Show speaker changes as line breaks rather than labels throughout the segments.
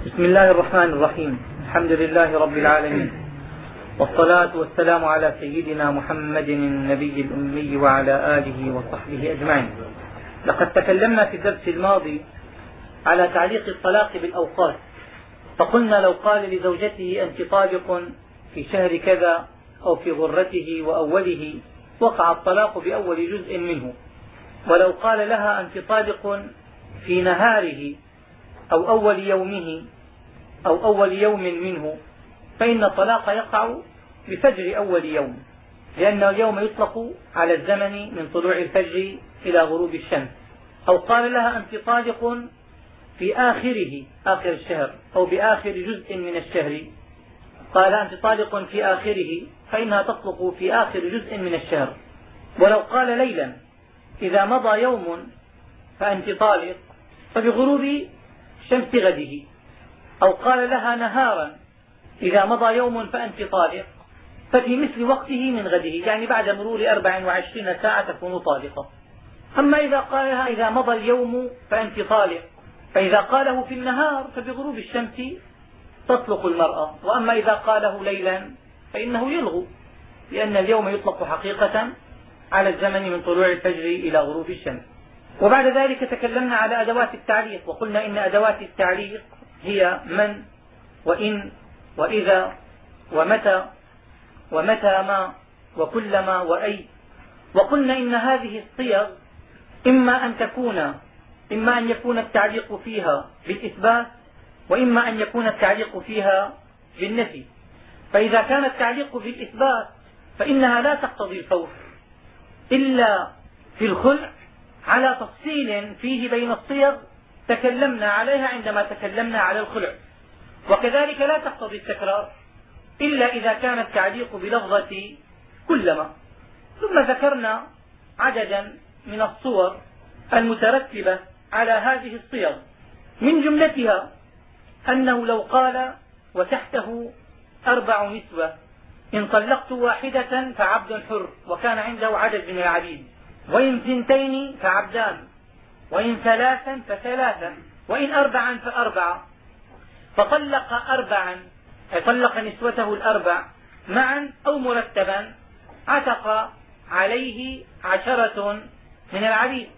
بسم الله الرحمن الرحيم. الحمد لله رب العالمين. والصلاة والسلام على سيدنا محمد النبي الأمي وعلى آله وصحبه أجمعين. لقد تكلمنا في الدرس الماضي على تعليق الطلاق بالأوقات. فقلنا لو قال لزوجته أنت طالق في شهر كذا أو في غرته وأوله وقع الطلاق بأول جزء منه. ولو قال لها أنت طالق في نهاره أو أول يومه أو أول يوم منه فإن الطلاق يقع بفجر أول يوم لأن اليوم يطلق على الزمن من طلوع الفجر إلى غروب الشمس. أو قال لها أنت طالق في آخره آخر الشهر أو بآخر جزء من الشهر. قال أنت طالق في آخره فإنها تطلق في آخر جزء من الشهر. ولو قال ليلا إذا مضى يوم فأنت طالق. فبغروب شمس غده أو قال لها نهارا إذا مضى يوم فأنت طالق. ففي مثل وقته من غده يعني بعد مرور أربع وعشرين ساعة تكون طالقة. أما إذا قال لها إذا مضى اليوم فأنت طالق فإذا قاله في النهار فبغروب الشمس تطلق المرأة. وأما إذا قاله ليلا فإنه يلغو لأن اليوم يطلق حقيقة على الزمن من طلوع الفجر إلى غروب الشمس. وبعد ذلك تكلمنا على أدوات التعليق وقلنا إن أدوات التعليق هي من وإن وإذا ومتى ومتى ما وكلما وأي. وقلنا إن هذه الصيغ إما أن تكون إما أن يكون التعليق فيها بالإثبات وإما أن يكون التعليق فيها بالنفي. فإذا كان التعليق بالإثبات فإنها لا تقتضي الفور إلا في الخلع على تفصيل فيه بين الصيغ تكلمنا عليها عندما تكلمنا على الخلع. وكذلك لا تقتضي التكرار إلا إذا كان التعليق بلفظة كلما. ثم ذكرنا عددا من الصور المترتبة على هذه الصيغ. من جملتها أنه لو قال وتحته أربع نسوة إن طلقت واحدة فعبد حر وكان عنده عدد من العبيد وإن ثنتين فعبدان وإن ثلاثا فثلاثا وإن أربعا فأربعة فطلق أربعا أي طلق نسوته الأربع معا أو مرتبا عتق عليه عشرة من العبيد.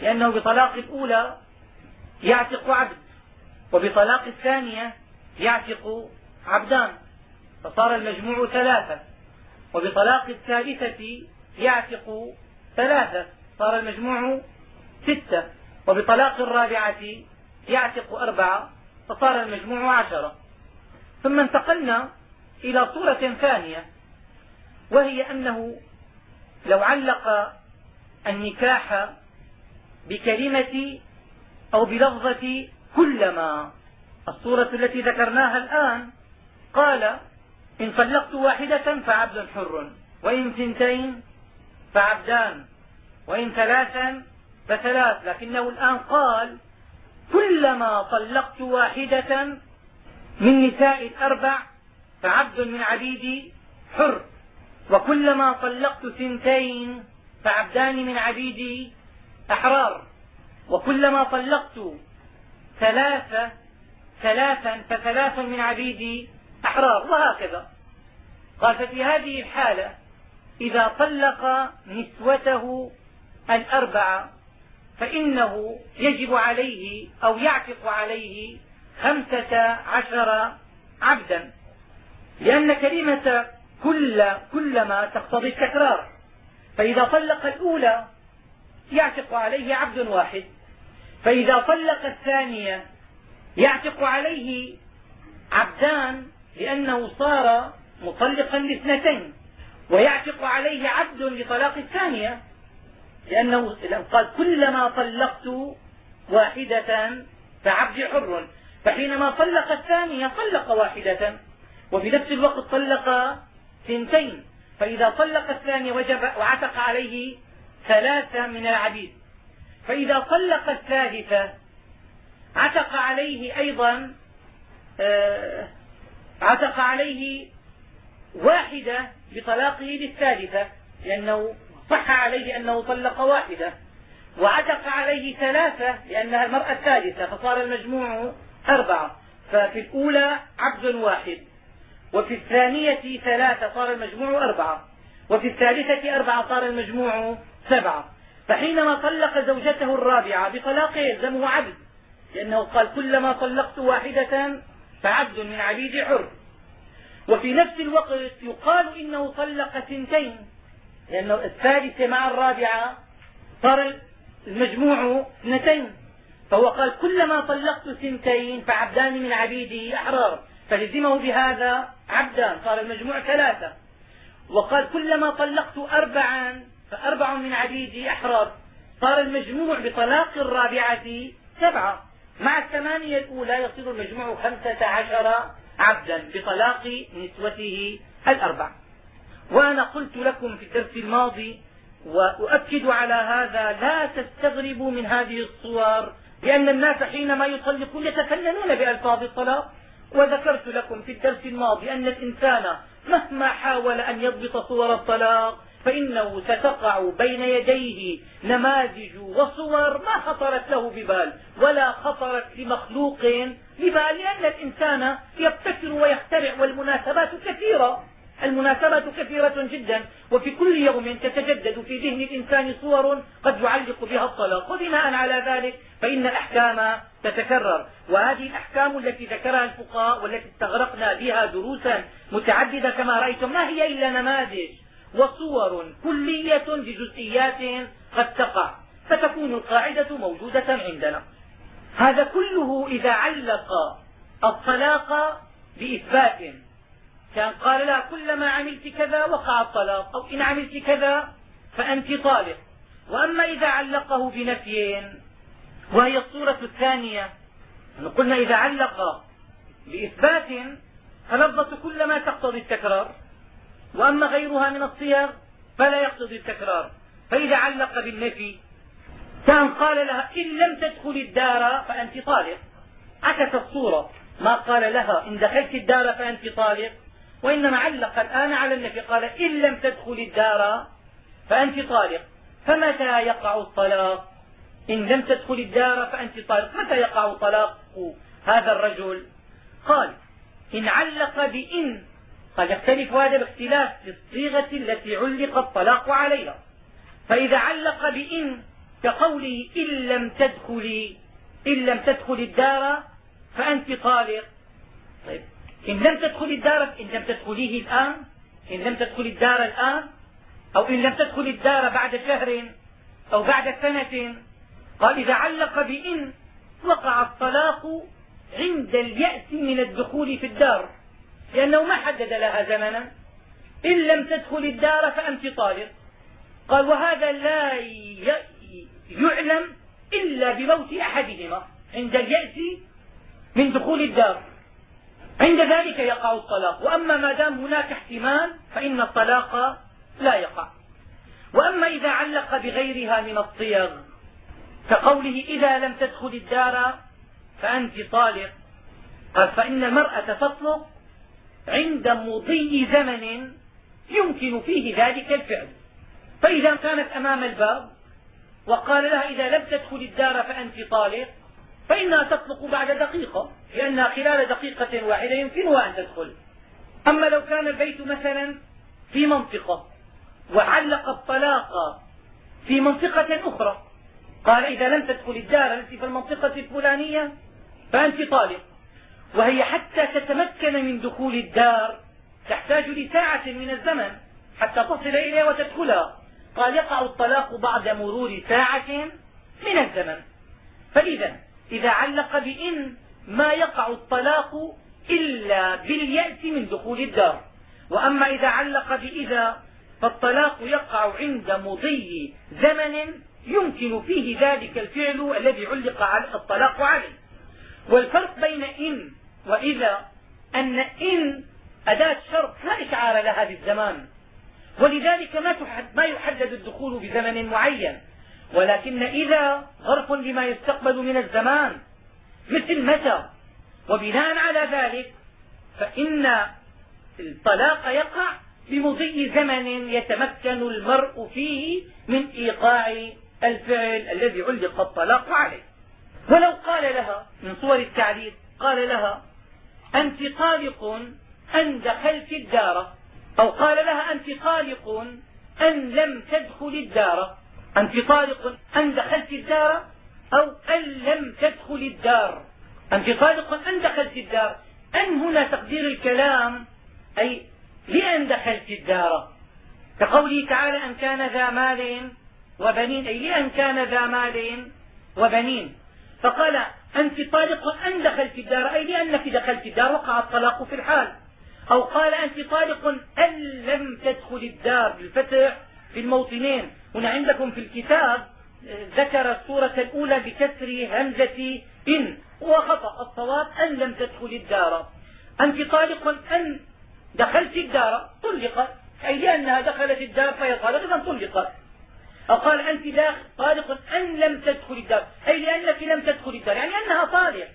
لأنه بطلاق الأولى يعتق عبد وبطلاق الثانية يعتق عبدان. فصار المجموع ثلاثة وبطلاق الثالثة يعتق ثلاثة صار المجموع ستة وبطلاق الرابعة يعتق أربعة فصار المجموع عشرة. ثم انتقلنا إلى صورة ثانية وهي أنه لو علق النكاح بكلمة أو بلفظة كلما. الصورة التي ذكرناها الآن قال إن طلقت واحدة فعبد حر وإن ثنتين فعبدان. وإن ثلاثا فثلاث. لكنه الآن قال كلما طلقت واحدة من نساء الأربع فعبد من عبيدي حر. وكلما طلقت ثنتين فعبدان من عبيدي أحرار. وكلما طلقت ثلاثة ثلاثا فثلاث من عبيدي أحرار. وهكذا. قال ففي هذه الحالة إذا طلق نسوته الأربعة فإنه يجب عليه أو يعتق عليه خمسة عشر عبدا. لأن كلمة كل كلما تقتضي التكرار. فإذا طلق الأولى يعتق عليه عبد واحد. فإذا طلق الثانية يعتق عليه عبدان لأنه صار مطلقا لاثنتين. ويعتق عليه عبد لطلاق الثانية لأنه قال كلما طلقت واحدة فعبدي حر فحينما طلق الثانية طلق واحدة وفي نفس الوقت طلق ثنتين فإذا طلق الثانية وجب وعتق عليه ثلاثة من العبيد. فإذا طلق الثالثة عتق عليه أيضا آه، عتق عليه واحدة بطلاقه للثالثة لأنه صح عليه أنه طلق واحدة وعتق عليه ثلاثة لأنها المرأة الثالثة فصار المجموع أربعة ففي الأولى عبد واحد وفي الثانية ثلاثة صار المجموع أربعة وفي الثالثة أربعة صار المجموع سبعة. فحينما طلق زوجته الرابعة بطلاق يلزمه عبد لأنه قال كلما طلقت واحدة فعبد من عبيد حر. وفي نفس الوقت يقال إنه طلق ثنتين لأنه الثالثة مع الرابعة صار المجموع اثنتين. فهو قال كلما طلقت ثنتين فعبدان من عبيدي أحرار فلزمه بهذا عبدان صار المجموع ثلاثة. وقال كلما طلقت أربعا فأربع من عبيدي أحرار صار المجموع بطلاق الرابعة سبعة. مع الثمانية الأولى يصير المجموع خمسة عشر عبدا بطلاق نسوته الأربع. وأنا قلت لكم في الدرس الماضي وأؤكد على هذا لا تستغربوا من هذه الصور لأن الناس حينما يطلقون يتفننون بألفاظ الطلاق. وذكرت لكم في الدرس الماضي أن الإنسان مهما حاول أن يضبط صور الطلاق فإنه ستقع بين يديه نماذج وصور ما خطرت له ببال ولا خطرت لمخلوق ببال لأن الإنسان يبتكر ويخترع والمناسبات كثيرة. المناسبات كثيرة جدا. وفي كل يوم تتجدد في ذهن الإنسان صور قد يعلق بها الطلاق. وبناء على ذلك فإن الأحكام تتكرر. وهذه الأحكام التي ذكرها الفقهاء والتي استغرقنا بها دروسا متعددة كما رأيتم ما هي إلا نماذج وصور كلية لجزئيات قد تقع. فتكون القاعدة موجودة عندنا. هذا كله إذا علق الطلاق بإثبات. كان قال لها كلما عملت كذا وقع الطلاق أو إن عملت كذا فأنت طالق. وأما إذا علقه بنفي وهي الصورة الثانية قلنا إذا علق بإثبات فلفظة كلما تقتضي التكرار. وأما غيرها من الصيغ فلا يقتضي التكرار. فإذا علق بالنفي كان قال لها إن لم تدخل الدار فأنت طالق. عكس الصورة. ما قال لها إن دخلت الدار فأنت طالق. وإنما علق الآن على النفي قال إن لم تدخل الدار فأنت طالق. فمتى يقع الطلاق؟ إن لم تدخل الدار فأنت طالق. متى يقع طلاق هذا الرجل قال إن علق بإن. قد يختلف هذا باختلاف في الصيغة التي علق الطلاق عليها. فإذا علق بإن كقوله إن لم تدخلي إن لم تدخل الدار فأنت طالق. طيب إن لم تدخل الدار إن لم تدخليه الآن إن لم تدخل الدار الآن أو إن لم تدخل الدار بعد شهر أو بعد سنة قال إذا علق بإن وقع الطلاق عند اليأس من الدخول في الدار لأنه ما حدد لها زمنا. إن لم تدخل الدار فأنت طالق. قال وهذا لا يعلم إلا بموت أحدهما عند اليأس من دخول الدار. عند ذلك يقع الطلاق. وأما ما دام هناك احتمال فإن الطلاق لا يقع. وأما إذا علق بغيرها من الصيغ كقوله إذا لم تدخل الدار فأنت طالق. قال فإن المرأة تطلق عند مضي زمن يمكن فيه ذلك الفعل. فإذا كانت أمام الباب وقال لها إذا لم تدخل الدار فأنت طالق فإنها تطلق بعد دقيقة لأنها خلال دقيقة واحدة يمكنها أن تدخل. أما لو كان البيت مثلا في منطقة وعلق الطلاق في منطقة أخرى قال إذا لم تدخل الدار التي في المنطقة الفلانية فأنت طالق. وهي حتى تتمكن من دخول الدار تحتاج لساعة من الزمن حتى تصل إليها وتدخلها. قال يقع الطلاق بعد مرور ساعة من الزمن. فإذا إذا علق بإن ما يقع الطلاق إلا باليأس من دخول الدار. وأما إذا علق بإذا فالطلاق يقع عند مضي زمن يمكن فيه ذلك الفعل الذي علق الطلاق عليه. والفرق بين إن وإذا أن إن أداة شرط لا إشعار لها بالزمان. ولذلك ما, ما يحدد الدخول بزمن معين. ولكن إذا ظرف لما يستقبل من الزمان مثل متى؟ وبناء على ذلك فإن الطلاق يقع بمضي زمن يتمكن المرء فيه من إيقاع الفعل الذي علق الطلاق عليه. ولو قال لها من صور التعليل قال لها أنت طالق أن دخلت الدار أو قال لها أنت طالق أن لم تدخل الدار. أنت طالق أن دخلت الدار أو أن لم تدخل الدار. أنت طالق أن دخلت الدار. أن هنا تقدير الكلام أي لأن دخلت الدار. كقوله تعالى أن كان ذا مال وبنين أي لأن كان ذا مال وبنين. فقال أنت طالق أن دخلت الدار أي لأنك دخلت الدار وقع الطلاق في الحال. أو قال أنت طالق أن لم تدخل الدار بالفتح في الموطنين. هنا عندكم في الكتاب ذكر السورة الأولى بكسر همزة إن. وخطأ الصواب أن لم تدخل الدار. أنت طالق أن دخلت الدار طلقت أي لأنها دخلت الدار فهي طالق إذا طلقت أو قال أنت طالق أن لم تدخل الدار. أي لأنك لم تدخل الدار يعني أنها طالق.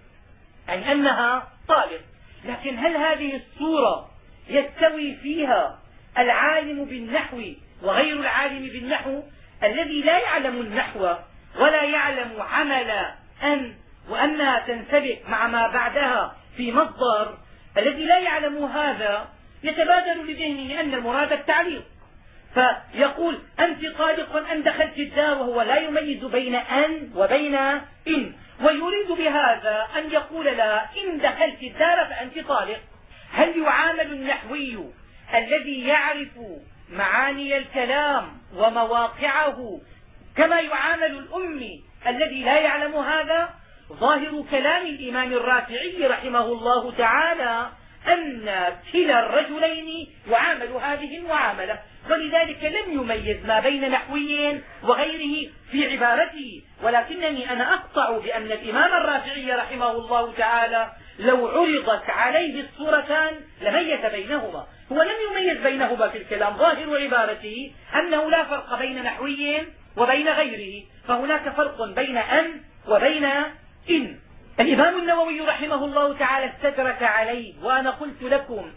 يعني أنها طالق. لكن هل هذه الصورة يستوي فيها العالم بالنحو وغير العالم بالنحو الذي لا يعلم النحو ولا يعلم عمل أن وأنها تنسبق مع ما بعدها في مصدر الذي لا يعلم هذا يتبادر لذهنه أن المراد التعليق فيقول أنت طالق أن دخلت الدار وهو لا يميز بين أن وبين إن. ويريد بهذا أن يقول لها إن دخلت الدار فأنت طالق. هل يعامل النحوي الذي يعرف معاني الكلام ومواقعه كما يعامل الأمي الذي لا يعلم هذا؟ ظاهر كلام الإمام الرافعي رحمه الله تعالى أن كلا الرجلين يعامل هذه المعاملة. ولذلك لم يميز ما بين نحوي وغيره في عبارته. ولكنني أنا أقطع بأن الإمام الرافعي رحمه الله تعالى لو عرضت عليه الصورتان لميز بينهما. هو لم يميز بينهما في الكلام. ظاهر عبارته أنه لا فرق بين نحوي وبين غيره. فهناك فرق بين أن وبين إن. الإمام النووي رحمه الله تعالى استدرك عليه وأنا قلت لكم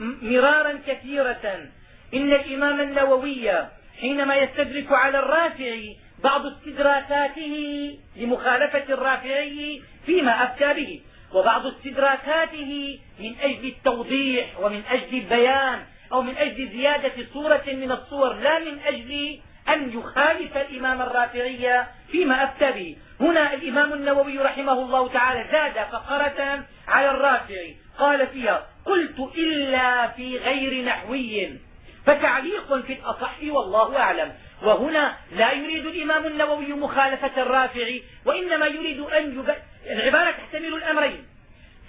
مرارا كثيرة إن الإمام النووي حينما يستدرك على الرافعي بعض استدراكاته لمخالفة الرافعي فيما أفتى به وبعض استدراكاته من أجل التوضيح ومن أجل البيان أو من أجل زيادة صورة من الصور لا من أجل أن يخالف الإمام الرافعي فيما أفتى به. هنا الإمام النووي رحمه الله تعالى زاد فقرة على الرافعي قال فيها قلت إلا في غير نحوي. فتعليق في الأصح والله أعلم. وهنا لا يريد الإمام النووي مخالفة الرافعي وإنما يريد أن يب... العبارة تحتمل الأمرين.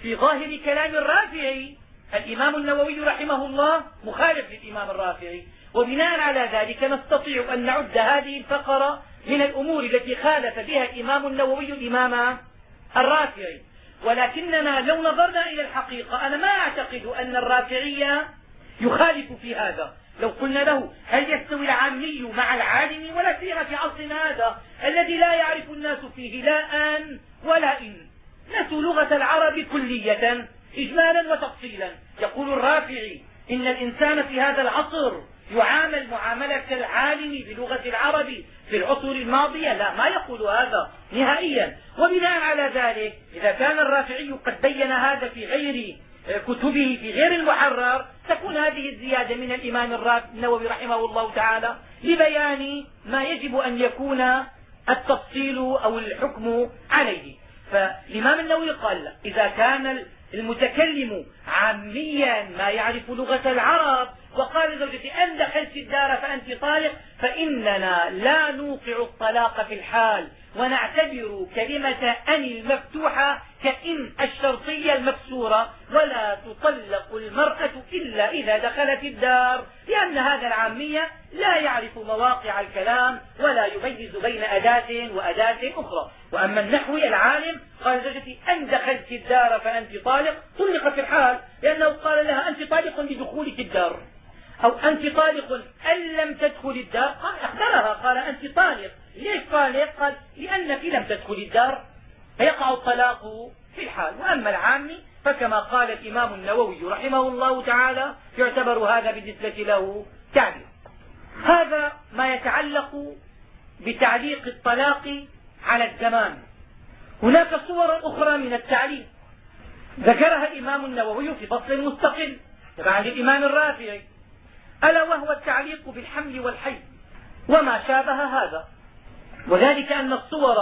في ظاهر كلام الرافعي الإمام النووي رحمه الله مخالف للإمام الرافعي وبناء على ذلك نستطيع أن نعد هذه الفقرة من الأمور التي خالف بها الإمام النووي الإمام الرافعي ولكننا لو نظرنا إلى الحقيقة أنا ما أعتقد أن الرافعي يخالف في هذا. لو قلنا له هل يستوي العامي مع العالم ولا سيما في عصرنا هذا الذي لا يعرف الناس فيه لا آن ولا إن. نسوا لغة العرب كلية إجمالا وتفصيلا. يقول الرافعي إن الإنسان في هذا العصر يعامل معاملة العالم بلغة العرب في العصور الماضية لا ما يقول هذا نهائيا. وبناء على ذلك إذا كان الرافعي قد بين هذا في غير كتبه في غير المحرر تكون هذه الزيادة من الإمام النووي رحمه الله تعالى لبيان ما يجب أن يكون التفصيل أو الحكم عليه. فالإمام النووي قال إذا كان المتكلم عاميا ما يعرف لغة العرب وقال لزوجتي أن دخلت الدار فأنت طالق فإننا لا نوقع الطلاق في الحال. ونعتبر كلمة أن المفتوحة كإن الشرطية المكسورة ولا تطلق المرأة إلا إذا دخلت الدار لأن هذا العامية لا يعرف مواقع الكلام ولا يميز بين أداة وأداة أخرى. وأما النحوي العالم قال زوجتي أن دخلت الدار فأنت طالق. طلقت الحال لأنه قال لها أنت طالق بدخولك الدار. أو أنت طالق أن لم تدخل الدار. قال أخبرها قال أنت طالق. ليش طالق قال؟ لأنك لم تدخل الدار فيقع الطلاق في الحال. وأما العامي فكما قال الإمام النووي رحمه الله تعالى يعتبر هذا بالنسبة له تعليق. هذا ما يتعلق بتعليق الطلاق على الزمان. هناك صور أخرى من التعليق. ذكرها الإمام النووي في فصل مستقل تبعا للإمام الرافعي. ألا وهو التعليق بالحمل والحي. وما شابه هذا. وذلك أن الصور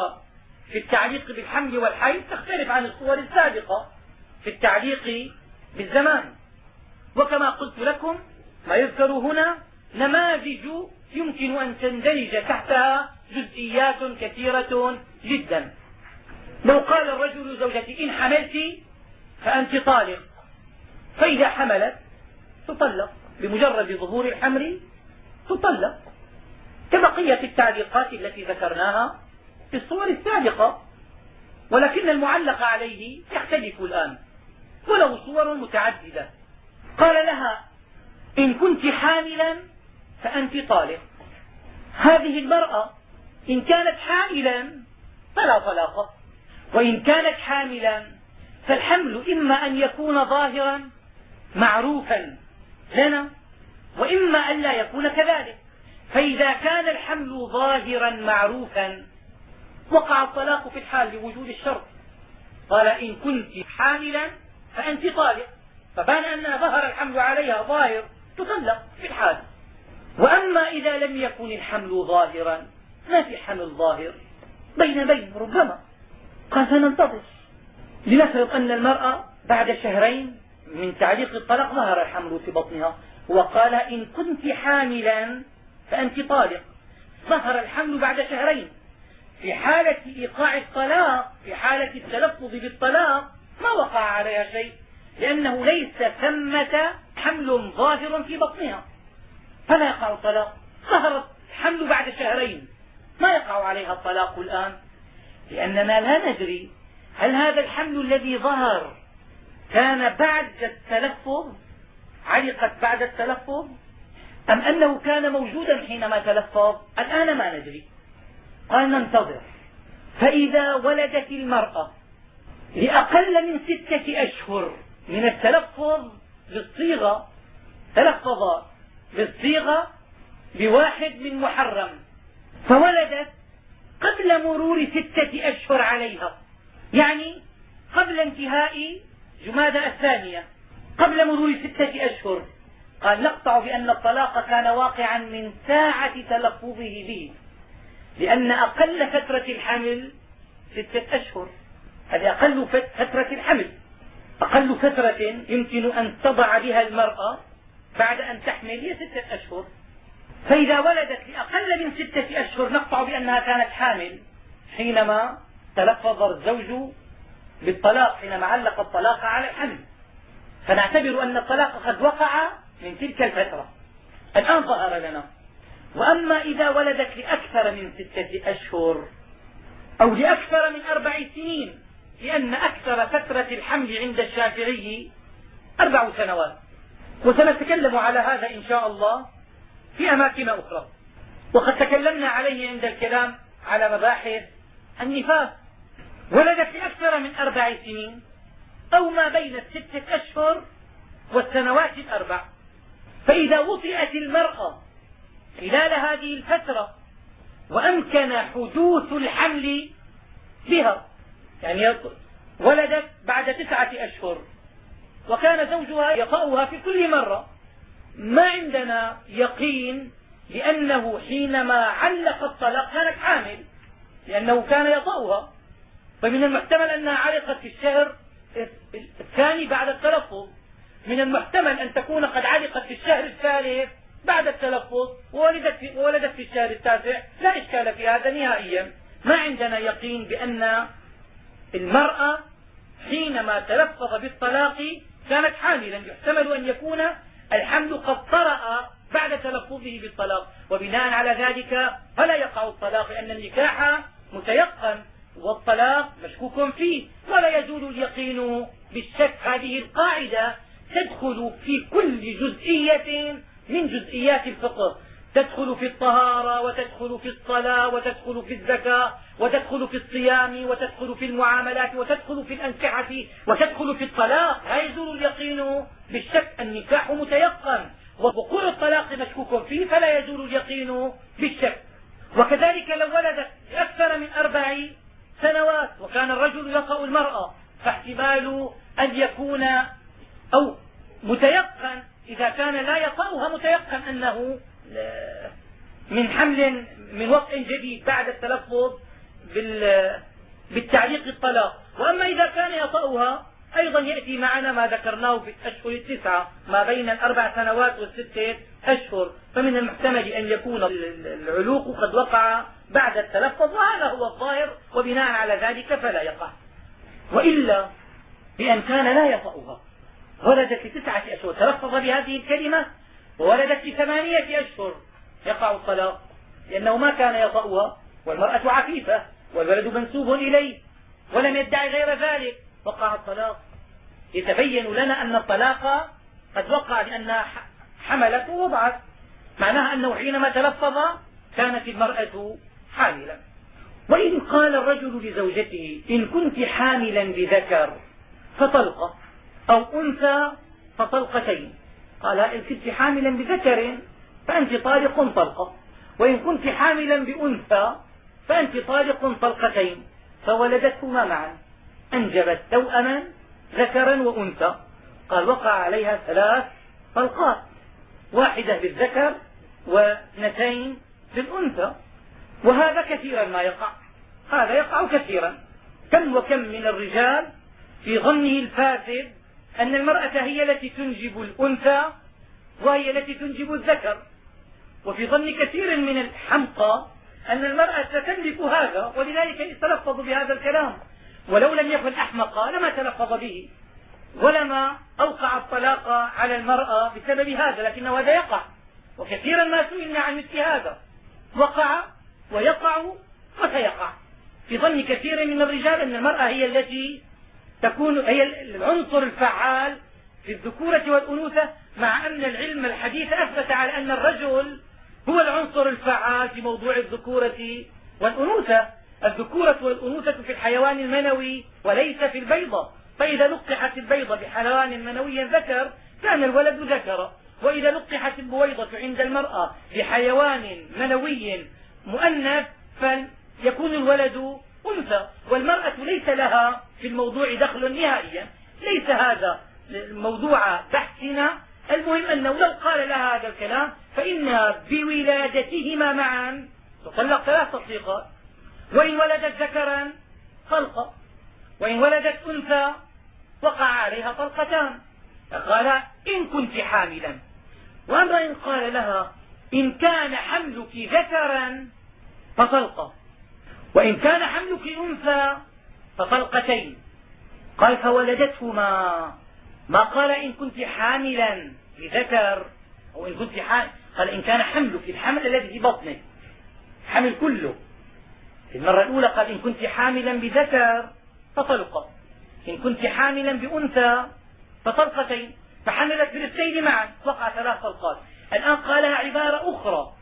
في التعليق بالحمل والحي تختلف عن الصور السابقة في التعليق بالزمان. وكما قلت لكم ما يذكر هنا نماذج يمكن أن تندرج تحتها جزئيات كثيرة جدا. لو قال الرجل لزوجته إن حملت فأنت طالق. فإذا حملت تطلق بمجرد ظهور الحمل تطلق. كبقية التعليقات التي ذكرناها في الصور السابقة ولكن المعلق عليه يختلف الآن. وله صور متعددة. قال لها إن كنت حاملا فأنت طالق. هذه المرأة إن كانت حاملا فلا طلاق. وإن كانت حاملا فالحمل إما أن يكون ظاهرا معروفا لنا وإما أن لا يكون كذلك. فإذا كان الحمل ظاهرا معروفا وقع الطلاق في الحال لوجود الشرط. قال إن كنت حاملا فأنت طالق. فبان أن ظهر الحمل عليها ظاهر تطلق في الحال. وأما إذا لم يكن الحمل ظاهرا ما في حمل ظاهر بين بين ربما. قال فننتظر. لنفرض أن المرأة بعد شهرين من تعليق الطلاق ظهر الحمل في بطنها. وقال إن كنت حاملا فأنت طالق. ظهر الحمل بعد شهرين. في حالة إيقاع الطلاق في حالة التلفظ بالطلاق ما وقع عليها شيء لأنه ليس ثمة حمل ظاهر في بطنها. فلا يقع الطلاق. ظهر الحمل بعد شهرين. ما يقع عليها الطلاق الآن؟ لأننا لا ندري هل هذا الحمل الذي ظهر كان بعد التلفظ علقت بعد التلفظ أم أنه كان موجودا حينما تلفظ؟ الآن ما ندري. قال ننتظر. فإذا ولدت المرأة لأقل من ستة أشهر من التلفظ بالصيغة تلفظ بالصيغة بواحد من محرم فولدت قبل مرور ستة أشهر عليها. يعني قبل انتهاء جمادى الثانية قبل مرور ستة أشهر. قال نقطع بأن الطلاق كان واقعا من ساعة تلفظه به لأن أقل فترة الحمل ستة أشهر. هذه أقل فترة الحمل. أقل فترة يمكن أن تضع بها المرأة بعد أن تحمل هي ستة أشهر. فإذا ولدت لأقل من ستة أشهر نقطع بأنها كانت حامل حينما تلفظ الزوج بالطلاق حينما علق الطلاق على الحمل. فنعتبر أن الطلاق قد وقع من تلك الفترة. الآن ظهر لنا. وأما إذا ولدت لأكثر من ستة أشهر أو لأكثر من أربع سنين لأن أكثر فترة الحمل عند الشافعي أربع سنوات. وسنتكلم على هذا إن شاء الله في أماكن أخرى. وقد تكلمنا عليه عند الكلام على مباحث النفاس. ولدت لأكثر من أربع سنين أو ما بين الستة أشهر والسنوات الأربع. فإذا وطئت المرأة خلال هذه الفترة وأمكن حدوث الحمل بها يعني ولدت بعد تسعة أشهر وكان زوجها يطأها في كل مرة ما عندنا يقين لأنه حينما علق الطلاق كانت حامل لأنه كان يطأها. فمن المحتمل أنها علقت في الشهر الثاني بعد التلفظ. من المحتمل أن تكون قد علقت في الشهر الثالث بعد التلفظ وولدت في, وولدت في الشهر التاسع. لا إشكال في هذا نهائيا. ما عندنا يقين بأن المرأة حينما تلفظ بالطلاق كانت حاملا. يحتمل أن يكون الحمل قد طرأ بعد تلفظه بالطلاق. وبناء على ذلك فلا يقع الطلاق لأن النكاح متيقن. والطلاق مشكوك فيه. ولا يزول اليقين بالشك. هذه القاعدة تدخل في كل جزئية من جزئيات الفقه. تدخل في الطهارة وتدخل في الصلاة وتدخل في الزكاة وتدخل في الصيام وتدخل في المعاملات وتدخل في الأنكحة وتدخل في الطلاق. لا يزول اليقين بالشك النكاح متيقن. ووقوع الطلاق مشكوك فيه فلا يزول اليقين بالشك. وكذلك لو ولدت أكثر من أربع سنوات وكان الرجل يطأ المرأة فاحتمال أن يكون أو متيقن إذا كان لا يطأها متيقن أنه من حمل من وطء جديد بعد التلفظ بالتعليق الطلاق. وأما إذا كان يطأها أيضا يأتي معنا ما ذكرناه في الأشهر التسعة ما بين الأربع سنوات والستة أشهر. فمن المحتمل أن يكون العلوق قد وقع بعد التلفظ وهذا هو الظاهر وبناء على ذلك فلا يقع. وإلا بأن كان لا يطأها. ولدت في تسعة أشهر. تلفظ بهذه الكلمة وولدت في ثمانية أشهر. يقع الطلاق. لأنه ما كان يطأها والمرأة عفيفة والولد منسوب إليه ولم يدعي غير ذلك. وقع الطلاق. يتبين لنا أن الطلاق قد وقع لأنها حملت ووضعت معناها أنه حينما تلفظ كانت المرأة حاملا. وإن قال الرجل لزوجته إن كنت حاملا بذكر فطلقة. أو أنثى فطلقتين. قال إن كنت حاملا بذكر فأنت طالق طلقة. وإن كنت حاملا بأنثى فأنت طالق طلقتين. فولدتهما معا. أنجبت توأما ذكرا وأنثى. قال وقع عليها ثلاث طلقات. واحدة بالذكر واثنتين بالأنثى. وهذا كثيرا ما يقع. هذا يقع كثيرا. كم وكم من الرجال في ظنه الفاسد أن المرأة هي التي تنجب الأنثى وهي التي تنجب الذكر. وفي ظن كثير من الحمقى أن المرأة تملك هذا ولذلك يتلفظ بهذا الكلام. ولو لم يكن أحمقا لما تلفظ به ولما أوقع الطلاق على المرأة بسبب هذا لكن هذا يقع. وكثيرا ما سئلنا عن مثل هذا. وقع ويقع وسيقع. في ظن كثير من الرجال أن المرأة هي التي تكون هي العنصر الفعال في الذكورة والأنوثة مع أن العلم الحديث أثبت على أن الرجل هو العنصر الفعال في موضوع الذكورة والأنوثة. الذكورة والأنوثة في الحيوان المنوي وليس في البيضة. فإذا لقحت البيضة بحيوان منوي ذكر كان الولد ذكرا وإذا لقحت البويضة عند المرأة بحيوان منوي مؤنث فيكون الولد أنثى والمرأة ليس لها في الموضوع دخل نهائيا. ليس هذا موضوع بحثنا. المهم أنه لو قال لها هذا الكلام فإنها بولادتهما معا. تطلق ثلاث تطليقات. وإن ولدت ذكرا طلقة وإن ولدت أنثى وقع عليها طلقتان. قال إن كنت حاملا. وأما إن قال لها إن كان حملك ذكرا فطلقة وإن كان حملك أنثى فطلقتين. قال فولدتهما. ما قال إن كنت حاملا لذكر أو إن كنت حامل قال إن كان حملك الحمل الذي في بطنك. حمل كله. في المرة الأولى قال إن كنت حاملا بذكر فطلقة إن كنت حاملا بأنثى فطلقتين. فحملت بالاثنين معا وقع ثلاث طلقات. الآن قالها عبارة أخرى.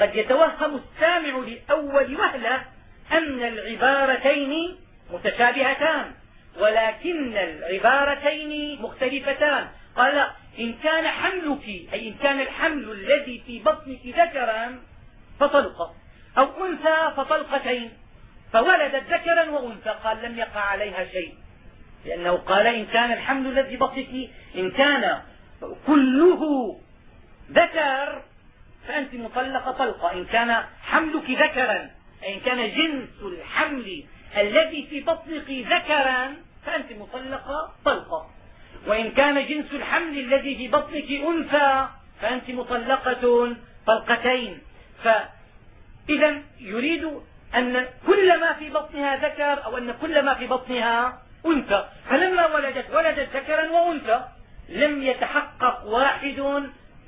قد يتوهم السامع لأول وهلة أن العبارتين متشابهتان ولكن العبارتين مختلفتان. قال إن كان حملك أي إن كان الحمل الذي في بطنك ذكرا فطلقة أو أنثى فطلقتين. فولدت ذكرا وأنثى. قال لم يقع عليها شيء. لأنه قال إن كان الحمل الذي بطنك إن كان كله ذكر فأنت مطلقة طلقة. إن كان حملك ذكرا أي إن كان جنس الحمل الذي في بطنك ذكرا فأنت مطلقة طلقة. وإن كان جنس الحمل الذي في بطنك أنثى فأنت مطلقة طلقتين. فإذا يريد أن كل ما في بطنها ذكر أو أن كل ما في بطنها أنثى. فلما ولدت ولدت ذكرا وأنثى. لم يتحقق واحد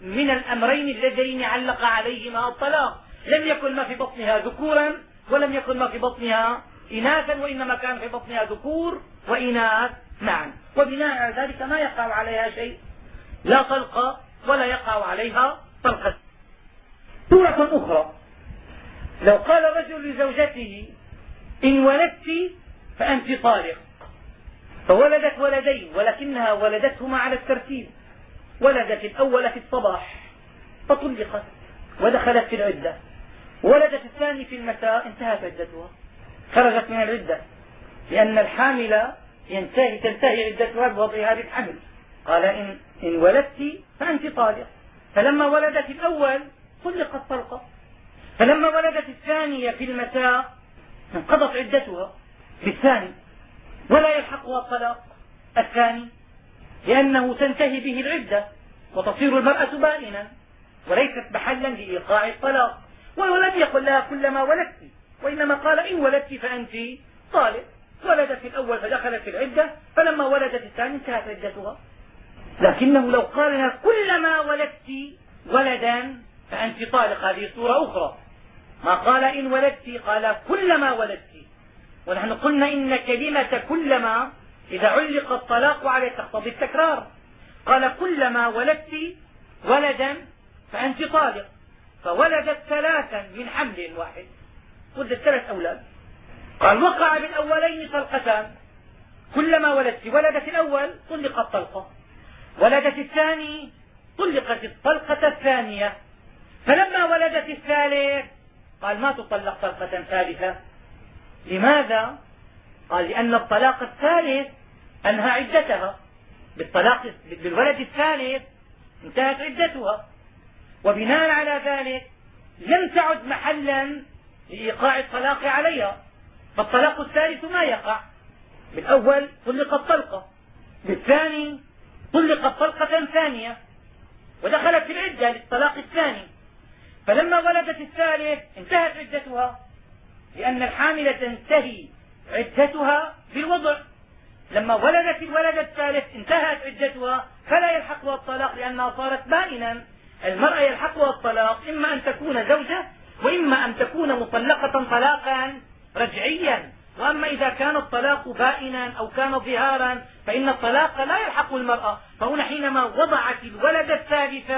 من الأمرين اللذين علق عليهما الطلاق. لم يكن ما في بطنها ذكورا ولم يكن ما في بطنها إناثا وإنما كان في بطنها ذكور وإناث معا. وبناء على ذلك ما يقع عليها شيء. لا طلق ولا يقع عليها طلقة. سورة أخرى. لو قال رجل لزوجته إن ولدت فأنت طالق. فولدت ولدين ولكنها ولدتهما على الترتيب. ولدت الأول في الصباح فطلقت ودخلت في العدة. ولدت الثاني في المساء انتهت عدتها. خرجت من العدة. لأن الحامل ينتهي تنتهي عدتها بوضع هذه الحمل. قال إن, إن ولدت فأنت طالق. فلما ولدت الأول طلقت طلقة. فلما ولدت الثانية في المساء انقضت عدتها بالثاني. ولا يلحقها الطلاق الثاني لأنه تنتهي به العدة وتصير المرأة بائنا وليست محلا لإيقاع الطلاق. ولم يقل لها كلما ولدت وإنما قال إن ولدت فأنت طالق ولدت في الأول فدخلت في العدة فلما ولدت الثاني انتهت عدتها. لكنه لو قال لها كلما ولدت ولدا فأنت طالق. هذه صورة أخرى. ما قال إن ولدت قال كلما ولدت. ونحن قلنا إن كلمة كلما إذا علق الطلاق عليه تقتضي التكرار قال كلما ولدت ولدا فأنت طالق. فولدت ثلاثا من حمل واحد. ولدت ثلاث أولاد. قال وقع بالأولين طلقتان. كلما ولدت ولدت الأول طلقت طلقة. ولدت الثاني طلقت الطلقة الثانية. فلما ولدت الثالث قال ما تطلق طلقة ثالثة. لماذا؟ قال لأن الطلاق الثالث أنهى عدتها. بالطلاق بالولد الثالث انتهت عدتها. وبناء على ذلك لم تعد محلا لإيقاع الطلاق عليها. فالطلاق الثالث ما يقع. بالأول طلقت طلقة. بالثاني طلقت طلقة ثانية. ودخلت في العدة للطلاق الثاني. فلما ولدت الثالث انتهت عدتها لأن الحاملة تنتهي عدتها بالوضع. لما ولدت الولد الثالث انتهت عدتها فلا يلحقها الطلاق لأنها صارت بائنا المرأة يلحقها الطلاق إما أن تكون زوجة وإما أن تكون مطلقة طلاقا رجعيا. وأما إذا كان الطلاق بائنا أو كان ظهارا فإن الطلاق لا يلحق المرأة. فهنا حينما وضعت الولد الثالث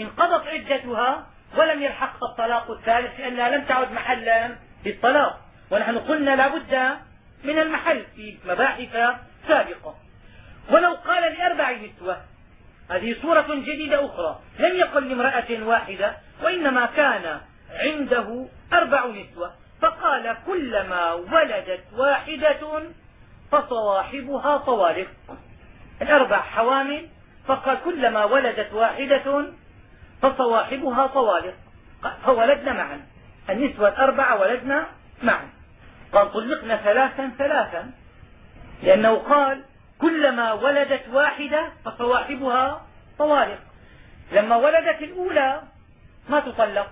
انقضت عدتها ولم يلحقها الطلاق الثالث لأنها لم تعد محلا للطلاق. ونحن قلنا لا بد من المحل في مباحث سابقة. ولو قال لأربع نسوة هذه صورة جديدة أخرى. لم يقل لامرأة واحدة وإنما كان عنده أربع نسوة. فقال كلما ولدت واحدة فصواحبها طوارق. الأربع حوامل. فقال كلما ولدت واحدة فصواحبها طوارق. فولدن معا. النسوة الأربعة ولدنا معا. قال طلقنا ثلاثا ثلاثا. لأنه قال كلما ولدت واحدة فصواحبها طوارق. لما ولدت الأولى ما تطلق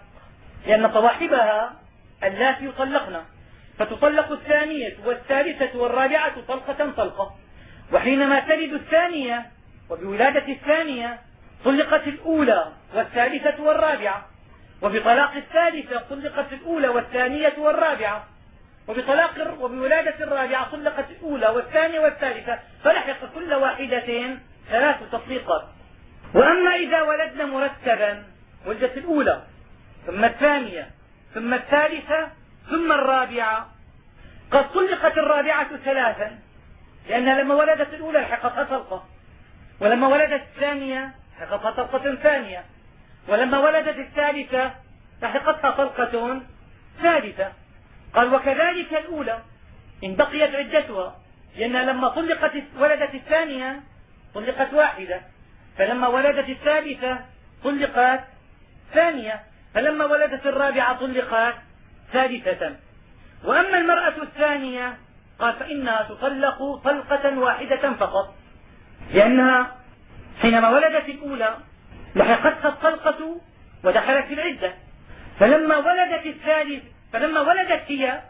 لأن صواحبها اللاتي يطلقن. فتطلق الثانية والثالثة والرابعة طلقة طلقة. وحينما تلد الثانية وبولادة الثانية طلقت الأولى والثالثة والرابعة. وبطلاق الثالثة طلقت الأولى والثانية والرابعة. وبطلاق وبولادة الرابعة طلقت الأولى والثانية والثالثة فلحق كل واحدة ثلاث تطليقات. وأما إذا ولدنا مرتبا ولدت الأولى ثم الثانية ثم الثالثة ثم الرابعة قد طلقت الرابعة ثلاثا لأنها لما ولدت الأولى لحقتها طلقة ولما ولدت الثانية لحقتها طلقة ثانية ولما ولدت الثالثة لحقتها طلقة ثالثة. قال وكذلك الأولى إن بقيت عدتها لأنها لما طلقت ولدت الثانية طلقت واحدة. فلما ولدت الثالثة طلقت ثانية. فلما ولدت الرابعة طلقت ثالثة. وأما المرأة الثانية قال فإنها تطلق طلقة واحدة فقط. لأنها حينما ولدت الأولى لحقتها الطلقة ودخلت في العدة. فلما ولدت الثالث فلما ولدت هي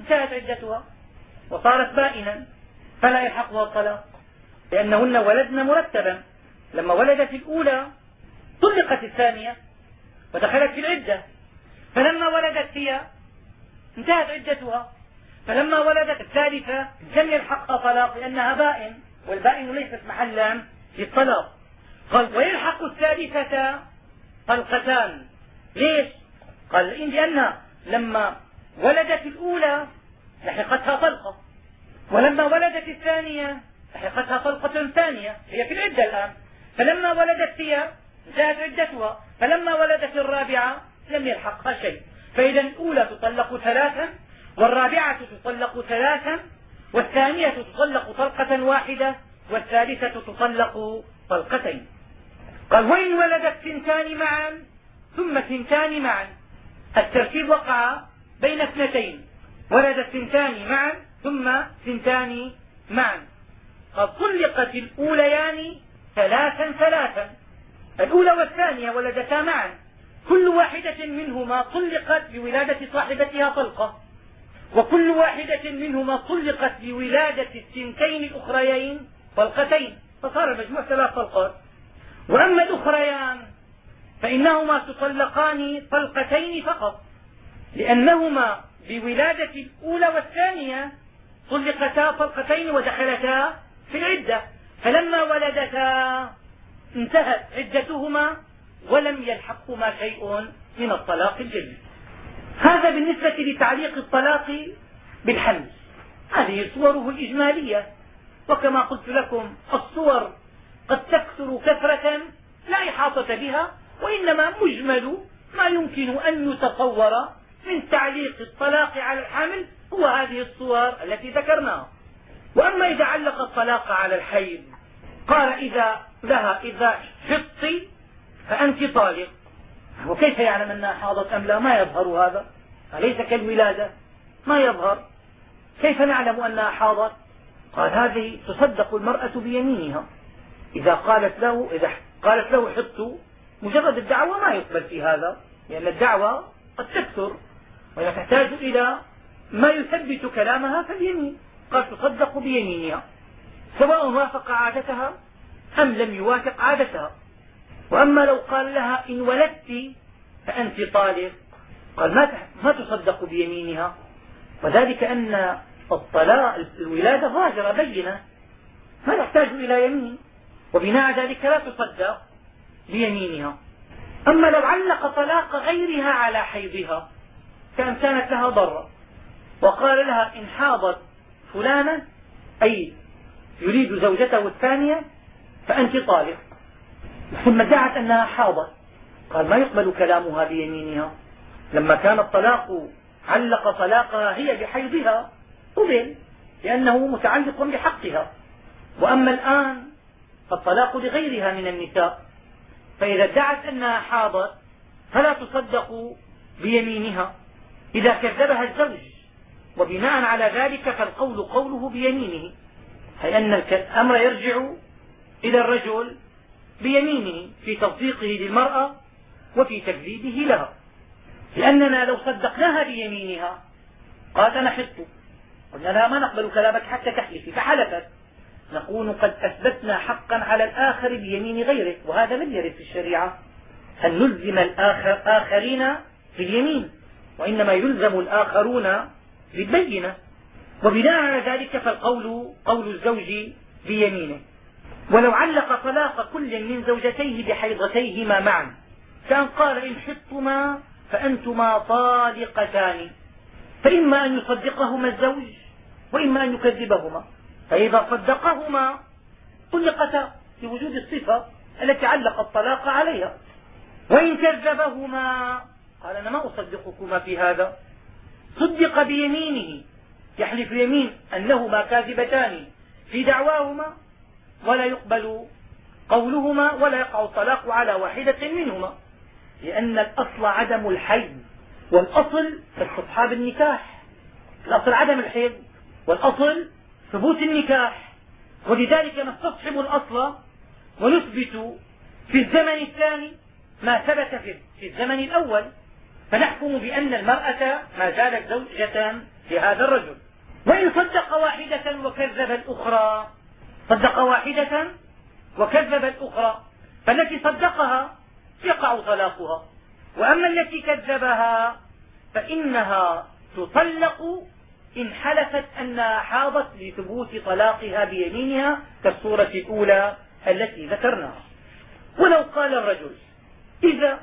انتهت عدتها وصارت بائنا فلا يلحقها الطلاق لأنهن ولدن مرتبا. لما ولدت الأولى طلقت الثانية ودخلت في العدة. فلما ولدت هي انتهت عدتها. فلما ولدت الثالثة لم يلحقها طلاق لأنها بائن والبائن ليست محلا للطلاق. قال ويلحق الثالثة طلقتان ليش؟ قال إن لأن لما ولدت الأولى لحقتها طلقة. ولما ولدت الثانية لحقتها طلقة ثانية. هي في العدة الآن. فلما ولدت هي انتهت عدتها. فلما ولدت الرابعة لم يلحقها شيء. فإذا الأولى تطلق ثلاثا والرابعة تطلق ثلاثا والثانية تطلق طلقة واحدة والثالثة تطلق طلقتين. قال وإن ولدت ثنتان معا ثم ثنتان معا. الترتيب وقع بين اثنتين ولدت ثنتان معا ثم ثنتان معا. قد طلقت الأوليان ثلاثا ثلاثا. الأولى والثانية ولدتا معا. كل واحدة منهما طلقت بولادة صاحبتها طلقة. وكل واحدة منهما طلقت بولادة الثنتين الأخريين طلقتين. فصار المجموع ثلاث طلقات. وأما الأخريان فإنهما تطلقان طلقتين فقط. لأنهما بولادة الأولى والثانية طلقتا طلقتين ودخلتا في العدة. فلما ولدتا انتهت عدتهما ولم يلحقهما شيء من الطلاق الجديد. هذا بالنسبة لتعليق الطلاق بالحمل. هذه صوره الإجمالية. وكما قلت لكم الصور قد تكثر كثرة لا إحاطة بها. وإنما مجمل ما يمكن أن يتصور من تعليق الطلاق على الحمل هو هذه الصور التي ذكرناها. وأما إذا علق الطلاق على الحيض قال إذا لها إذا حطي فأنت طالق. وكيف يعلم أنها حاضت أم لا؟ ما يظهر هذا. أليس كالولادة؟ ما يظهر. كيف نعلم أنها حاضت؟ قال هذه تصدق المرأة بيمينها. إذا قالت له إذا قالت له حط مجرد الدعوة ما يقبل في هذا لأن الدعوة قد تكثر وهي تحتاج إلى ما يثبت كلامها فاليمين قال تصدق بيمينها سواء وافق عادتها أم لم يوافق عادتها. وأما لو قال لها إن ولدت فأنت طالق. قال ما ما تصدق بيمينها. وذلك أن الطلاق الولادة ظاهرة بينة. ما تحتاج إلى يمين. وبناء ذلك لا تصدق. بيمينها. أما لو علق طلاق غيرها على حيضها كان كانت لها ضرة وقال لها إن حاضت فلانة أي يريد زوجته الثانية فأنت طالق. ثم ادعت أنها حاضت. قال ما يقبل كلامها بيمينها؟ لما كان الطلاق علق طلاقها هي بحيضها قبل لأنه متعلق بحقها. وأما الآن فالطلاق لغيرها من النساء. فإذا ادعت أنها حاضت فلا تصدق بيمينها. إذا كذبها الزوج وبناء على ذلك فالقول قوله بيمينه. أي أن الأمر يرجع إلى الرجل بيمينه في تصديقه للمرأة وفي تكذيبه لها. لأننا لو صدقناها بيمينها قالت أنا حصت قلنا لها ما نقبل كلامك حتى تحلفي فحلفت. نكون قد أثبتنا حقا على الآخر بيمين غيره وهذا لم يرد في الشريعة. أن نلزم الآخر آخرين باليمين وإنما يلزم الآخرون بالبينة. وبناء على ذلك فالقول قول الزوج بيمينه. ولو علق طلاق كل من زوجتيه بحيضتيهما معا كان قال إن حطتما فأنتما طالقتان. فإما أن يصدقهما الزوج وإما أن يكذبهما. فإذا صدقهما طلقتا لوجود الصفة التي علق الطلاق عليها. وإن كذبهما قال أنا ما أصدقكما في هذا. صدق بيمينه يحلف يمين أنهما كاذبتان في دعواهما ولا يقبل قولهما ولا يقع الطلاق على واحدة منهما لأن الأصل عدم الحيض والأصل استصحاب النكاح الأصل عدم الحيض والأصل ثبوت النكاح ولذلك نستصحب الأصل ونثبت في الزمن الثاني ما ثبت في الزمن الأول فنحكم بأن المرأة ما زالت زوجة لهذا الرجل. وإن صدق واحدة وكذب الأخرى صدق واحدة وكذب الأخرى فالتي صدقها يقع طلاقها. وأما التي كذبها فإنها تطلق إن حلفت أنها حاضت لثبوت طلاقها بيمينها كالصورة الأولى التي ذكرناها. ولو قال الرجل إذا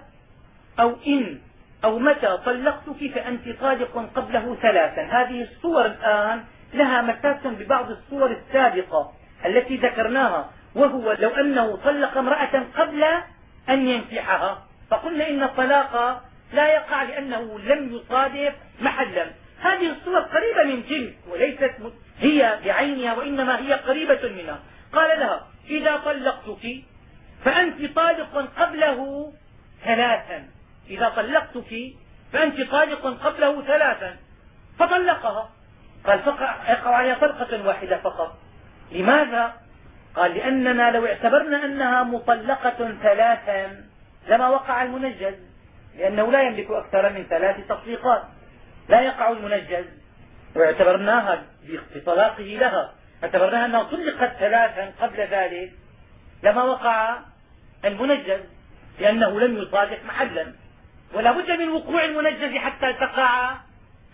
أو إن أو متى طلقتك فأنت طالق قبله ثلاثا هذه الصور الآن لها مساس ببعض الصور السابقة التي ذكرناها وهو لو أنه طلق امرأة قبل أن ينكحها فقلنا إن الطلاق لا يقع لأنه لم يصادف محلا. هذه الصور قريبة من تلك وليست هي بعينها وإنما هي قريبة منها. قال لها إذا طلقتك فأنت طالق قبله ثلاثا. إذا طلقتك فأنت طالق قبله ثلاثا. فطلقها. قال يقع عليها طلقة واحدة فقط. لماذا؟ قال لأننا لو اعتبرنا أنها مطلقة ثلاثا لما وقع المنجز لأنه لا يملك أكثر من ثلاث تطليقات. لا يقع المنجز. واعتبرناها بطلاقه لها. اعتبرناها أنها طلقت ثلاثا قبل ذلك. لما وقع المنجز لأنه لم يصادف محلا. ولا بد من وقوع المنجز حتى تقع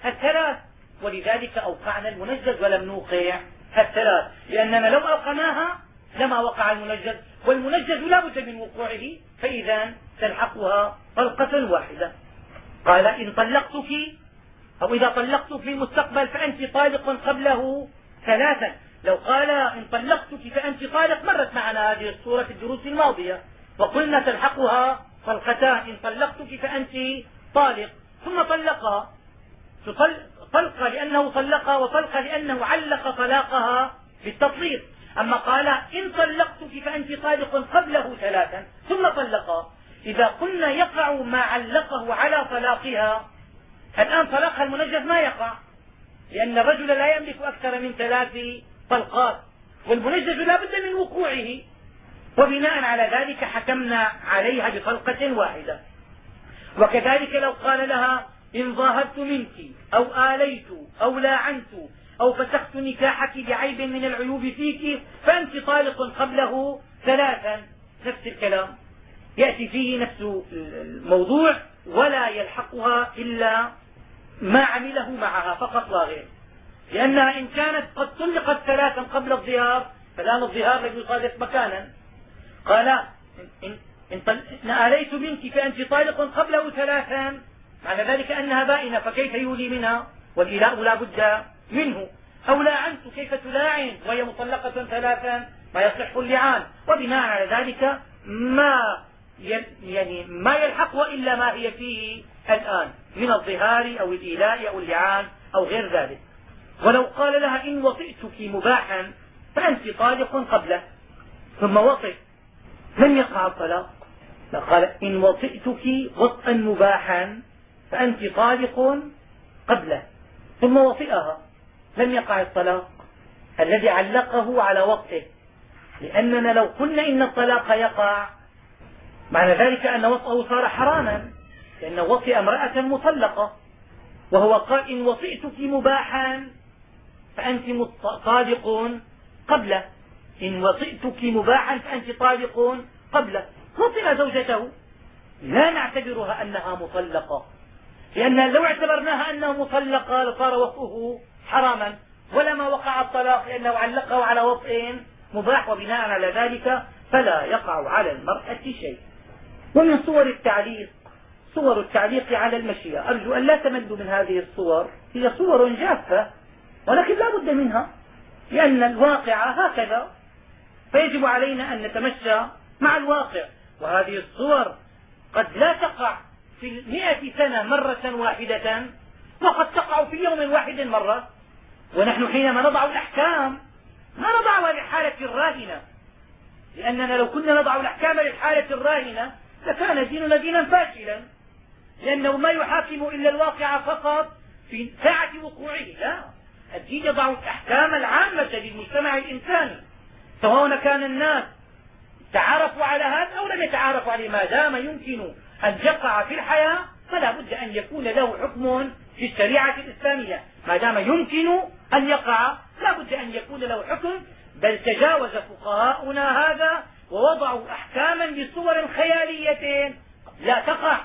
الثلاث. ولذلك أوقعنا المنجز ولم نوقع الثلاث. لأننا لو أوقعناها لما وقع المنجز. والمنجز لا بد من وقوعه فإذا تلحقها طلقة واحدة. قال إن طلقتك أو إذا طلقت في المستقبل فأنت طالق قبله ثلاثا. لو قال إن طلقتك فأنت طالق مرت معنا هذه الصورة في الدروس الماضية. وقلنا تلحقها طلقتان إن طلقتك فأنت طالق. ثم طلقها طلقة لأنه طلقها وطلقة لأنه علق طلاقها بالتطليق. أما قال إن طلقتك فأنت طالق قبله ثلاثا ثم طلقها إذا قلنا يقع ما علقه على طلاقها الآن طلاقها المنجز ما يقع لأن الرجل لا يملك أكثر من ثلاث طلقات والمنجز لا بد من وقوعه. وبناء على ذلك حكمنا عليها بطلقة واحدة. وكذلك لو قال لها إن ظاهرت منك أو آليت أو لاعنت أو فسخت نكاحك بعيب من العيوب فيك فأنت طالق قبله ثلاثا. نفس الكلام. يأتي فيه نفس الموضوع ولا يلحقها إلا ما عمله معها فقط لا غير لأنها إن كانت قد طلقت ثلاثا قبل الظهار فالآن الظهار لم يصادف مكانا. قال إن, إن, إن آليت منك فأنت طالق قبله ثلاثا معنى ذلك أنها بائنة فكيف يولي منها؟ والإلاء لا بد منه. أو لاعنت كيف تلاعن؟ وهي مطلقة ثلاثا ما يصح اللعان. وبناء على ذلك ما يعني ما يلحقها إلا ما هي فيه الآن من الظهار أو الإيلاء أو اللعان أو غير ذلك. ولو قال لها إن وطئتك مباحا فأنت طالق قبله. ثم وطئ لم يقع الطلاق. قال إن وطئتك وطئا مباحا فأنت طالق قبله. ثم وطئها لم يقع الطلاق. الذي علقه على وطئه لأننا لو قلنا إن الطلاق يقع معنى ذلك أن وطئه صار حراما لأنه وطئ امرأة مطلقة وهو قال إن وطئتك مباحا فأنت طالق قبله إن وطئتك مباحا فأنت طالق قبله وطئ زوجته. لا نعتبرها أنها مطلقة. لأن لو اعتبرناها أنها مطلقة لصار وطئه حراما. ولما وقع الطلاق لأنه علقه على وطئ مباح وبناء على ذلك فلا يقع على المرأة شيء. ومن صور التعليق صور التعليق على المشيئة. أرجو أن لا تملوا من هذه الصور هي صور جافة ولكن لا بد منها لأن الواقع هكذا. فيجب علينا أن نتمشى مع الواقع وهذه الصور قد لا تقع في المئة سنة مرة واحدة وقد تقع في يوم واحد مرة. ونحن حينما نضع الأحكام ما نضعها للحالة الراهنة لأننا لو كنا نضع الأحكام للحالة الراهنة لكان ديننا دينا فاشلا. لأنه ما يحاكم إلا الواقع فقط في ساعة وقوعه. لا الدين يضع الأحكام العامة للمجتمع الإنساني سواء كان الناس تعارفوا على هذا أو لم يتعارفوا عليه. ما دام يمكن أن يقع في الحياة فلا بد أن يكون له حكم في الشريعة الإسلامية. ما دام يمكن أن يقع لا بد أن يكون له حكم. بل تجاوز فقهاؤنا هذا ووضعوا أحكاما بصور خيالية لا تقع.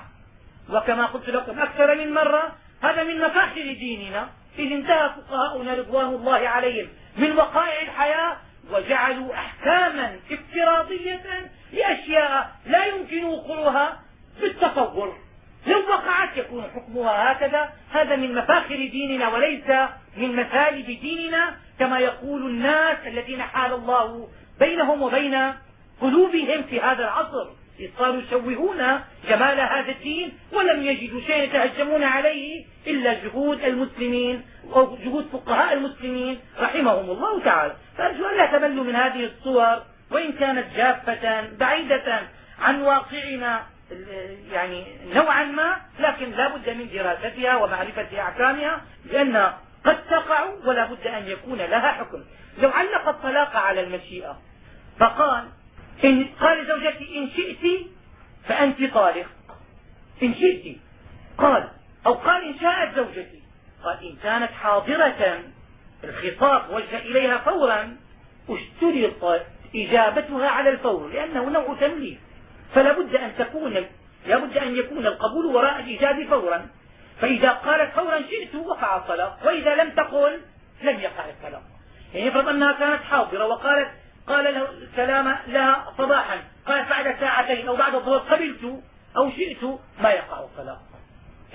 وكما قلت لكم أكثر من مرة هذا من مفاخر ديننا. إذ انتهى فقهاؤنا رضوان الله عليهم من وقائع الحياة وجعلوا أحكاما افتراضية لأشياء لا يمكن وقوعها بالتصور لو وقعت يكون حكمها هكذا. هذا من مفاخر ديننا وليس من مثالب ديننا كما يقول الناس الذين حال الله بينهم وبين قلوبهم في هذا العصر. صاروا يشوهون جمال هذا الدين ولم يجدوا شيئا يتهجمون عليه إلا جهود المسلمين أو جهود فقهاء المسلمين رحمهم الله تعالى. فأرجو أن لا تملوا من هذه الصور وإن كانت جافة بعيدة عن واقعنا يعني نوعا ما لكن لا بد من دراستها ومعرفة أحكامها لأن قد تقع ولا بد أن يكون لها حكم. لو علق الطلاق على المشيئة فقال إن قال لزوجتي إن شئت فأنت طالق. إن شئت. قال. أو قال إن شاءت زوجتي. قال إن كانت حاضرة الخطاب وجه إليها فورا اشترط إجابتها على الفور لأنه نوع تمليك. فلا بد أن تكون لا بد أن يكون القبول وراء الإيجاب فورا. فإذا قالت فورا شئت وقع الطلاق. وإذا لم تقل لم يقع الطلاق. يعني افرض أنها كانت حاضرة وقالت قال له الكلام لها صباحا. قالت بعد ساعتين أو بعد الظهر قبلت أو شئت ما يقع الطلاق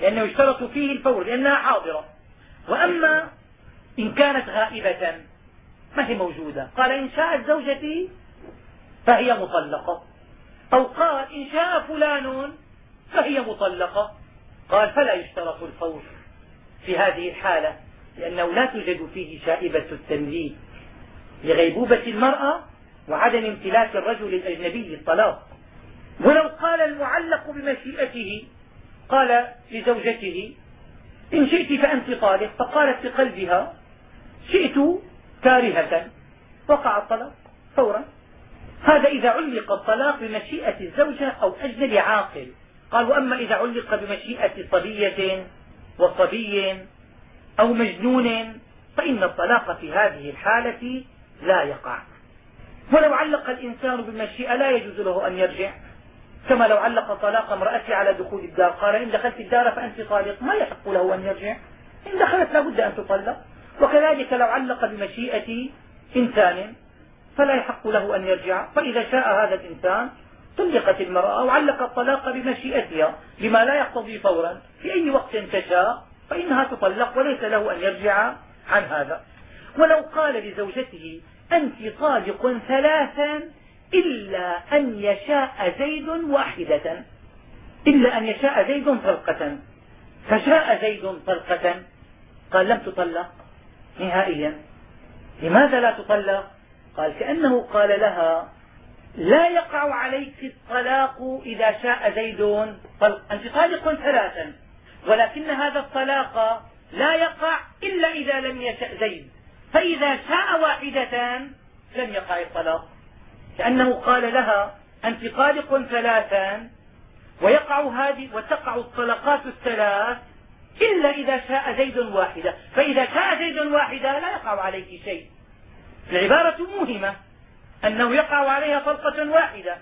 لأنه يشترط فيه الفور لأنها حاضرة. وأما إن كانت غائبة ما هي موجودة؟ قال إن شاءت زوجتي فهي مطلقة. أو قال إن شاء فلان فهي مطلقة. قال فلا يشترط الفور في هذه الحالة لأنه لا توجد فيه شائبة التمليك. لغيبوبة المرأة وعدم امتلاك الرجل الأجنبي الطلاق ولو قال المعلق بمشيئته قال لزوجته إن شئت فأنت طالق. فقالت في قلبها شئت كارهة. وقع الطلاق فورا. هذا إذا علق الطلاق بمشيئة الزوجة أو أجنبي عاقل. قال وأما إذا علق بمشيئة صبية وصبي أو مجنون فإن الطلاق في هذه الحالة لا يقع. ولو علق الإنسان بالمشيئة لا يجوز له أن يرجع. كما لو علق طلاق امرأته على دخول الدار قال إن دخلت الدار فأنت طالق ما يحق له أن يرجع. إن دخلت لا بد أن تطلق. وكذلك لو علق بمشيئة إنسان فلا يحق له أن يرجع. فإذا شاء هذا الإنسان طلقت المرأة وعلق الطلاق بمشيئتها بما لا يقتضي فورا. في أي وقت تشاء فإنها تطلق وليس له أن يرجع عن هذا. ولو قال لزوجته أنت طالق ثلاثا إلا أن يشاء زيد واحدة. إلا أن يشاء زيد طلقة. فشاء زيد طلقة. قال لم تطلق نهائيا. لماذا لا تطلق؟ قال كأنه قال لها لا يقع عليك الطلاق إذا شاء زيد طلق. أنت طالق ثلاثا ولكن هذا الطلاق لا يقع إلا إذا لم يشأ زيد. فإذا شاء واحدة لم يقع الطلاق. كأنه قال لها أنت طالق ثلاثا ويقع هذه وتقع الطلقات الثلاث إلا إذا شاء زيد واحدة. فإذا شاء زيد واحدة لا يقع عليك شيء. العبارة موهمة أنه يقع عليها طلقة واحدة.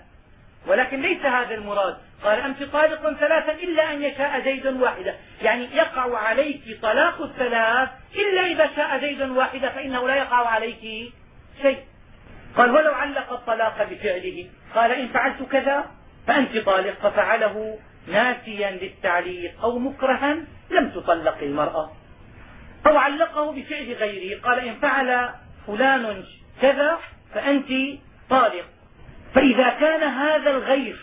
ولكن ليس هذا المراد. قال أنت طالق ثلاثا إلا أن يشاء زيد واحدة. يعني يقع عليك طلاق الثلاث إلا إذا شاء زيد واحدة فإنه لا يقع عليك شيء. قال ولو علق الطلاق بفعله. قال إن فعلت كذا فأنت طالق. ففعله ناسيا للتعليق أو مكرها لم تطلق المرأة. أو علقه بفعل غيره. قال إن فعل فلان كذا فأنت طالق. فإذا كان هذا الغير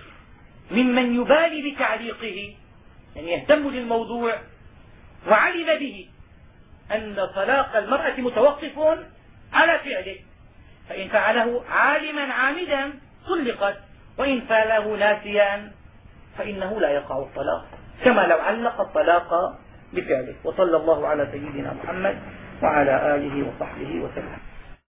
ممن يبالي بتعليقه يعني يهتم للموضوع وعلم به أن طلاق المرأة متوقف على فعله فإن فعله عالما عامدا طلقت وإن فعله ناسيا فإنه لا يقع الطلاق كما لو علق الطلاق بفعله. وصلى الله على سيدنا محمد وعلى آله وصحبه وسلم.